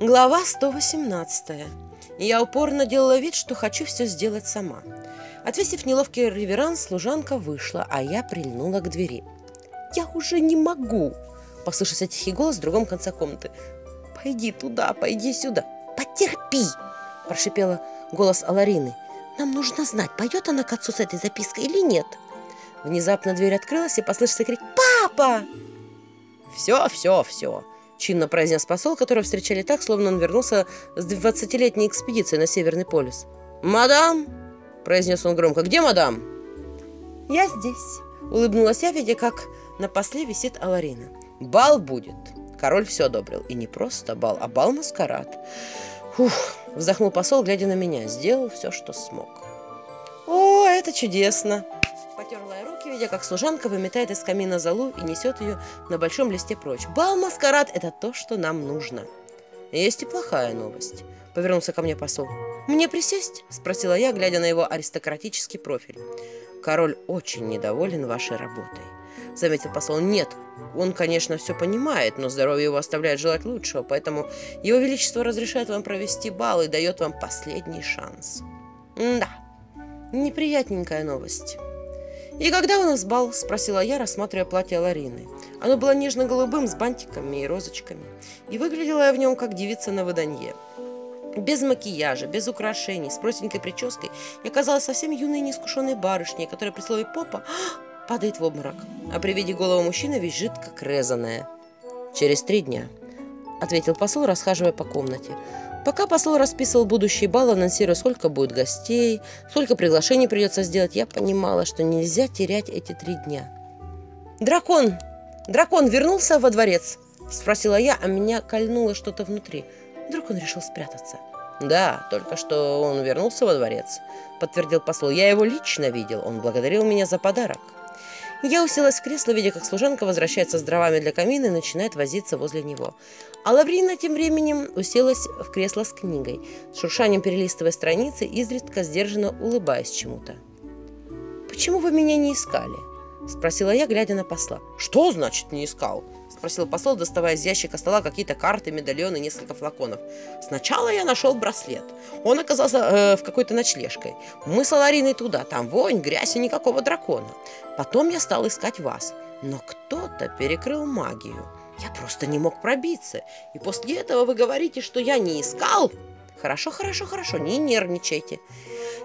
Глава 118. Я упорно делала вид, что хочу все сделать сама. Отвесив неловкий реверанс, служанка вышла, а я прильнула к двери. «Я уже не могу!» – послышался тихий голос в другом конце комнаты. «Пойди туда, пойди сюда, потерпи!» – прошипела голос Аларины. «Нам нужно знать, пойдет она к отцу с этой запиской или нет!» Внезапно дверь открылась, и послышался крик «Папа!» «Все, все, все!» Чинно произнес посол, которого встречали так, словно он вернулся с двадцатилетней экспедиции на Северный полюс. «Мадам!» – произнес он громко. «Где мадам?» «Я здесь», – улыбнулась я, видя, как на после висит Аларина. «Бал будет!» Король все одобрил. И не просто бал, а бал-маскарад. «Ух!» – вздохнул посол, глядя на меня. Сделал все, что смог. «О, это чудесно!» Видя, как служанка выметает из камина залу и несет ее на большом листе прочь. Бал-маскарад – это то, что нам нужно. Есть и плохая новость. Повернулся ко мне посол. «Мне присесть?» – спросила я, глядя на его аристократический профиль. «Король очень недоволен вашей работой», – заметил посол. «Нет, он, конечно, все понимает, но здоровье его оставляет желать лучшего, поэтому его величество разрешает вам провести бал и дает вам последний шанс». «Да, неприятненькая новость». «И когда у нас бал?» – спросила я, рассматривая платье Ларины. Оно было нежно-голубым, с бантиками и розочками. И выглядела я в нем, как девица на выданье. Без макияжа, без украшений, с простенькой прической я казалась совсем юной неискушенной барышней, которая при слове «попа» падает в обморок, а при виде голого мужчины визжит, как резаная. «Через три дня», — ответил посол, расхаживая по комнате. Пока посол расписывал будущий бал, анонсируя, сколько будет гостей, сколько приглашений придется сделать, я понимала, что нельзя терять эти три дня. «Дракон! Дракон вернулся во дворец?» – спросила я, а меня кольнуло что-то внутри. Вдруг он решил спрятаться. «Да, только что он вернулся во дворец», – подтвердил посол. «Я его лично видел. Он благодарил меня за подарок». Я уселась в кресло, видя, как служанка возвращается с дровами для камина и начинает возиться возле него. А Лаврина тем временем уселась в кресло с книгой, с шуршанием перелистывая страницы, изредка сдержанно улыбаясь чему-то. «Почему вы меня не искали?» – спросила я, глядя на посла. «Что значит не искал?» – спросил посол, доставая из ящика стола какие-то карты, медальоны, несколько флаконов. «Сначала я нашел браслет. Он оказался э, в какой-то ночлежкой. Мы с Алариной туда. Там вонь, грязь и никакого дракона. Потом я стал искать вас. Но кто-то перекрыл магию. Я просто не мог пробиться. И после этого вы говорите, что я не искал?» «Хорошо, хорошо, хорошо, не нервничайте.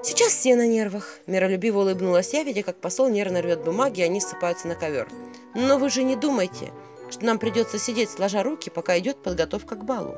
Сейчас все на нервах», – миролюбиво улыбнулась я, видя, как посол нервно рвет бумаги, и они ссыпаются на ковер. «Но вы же не думайте, что нам придется сидеть сложа руки, пока идет подготовка к балу.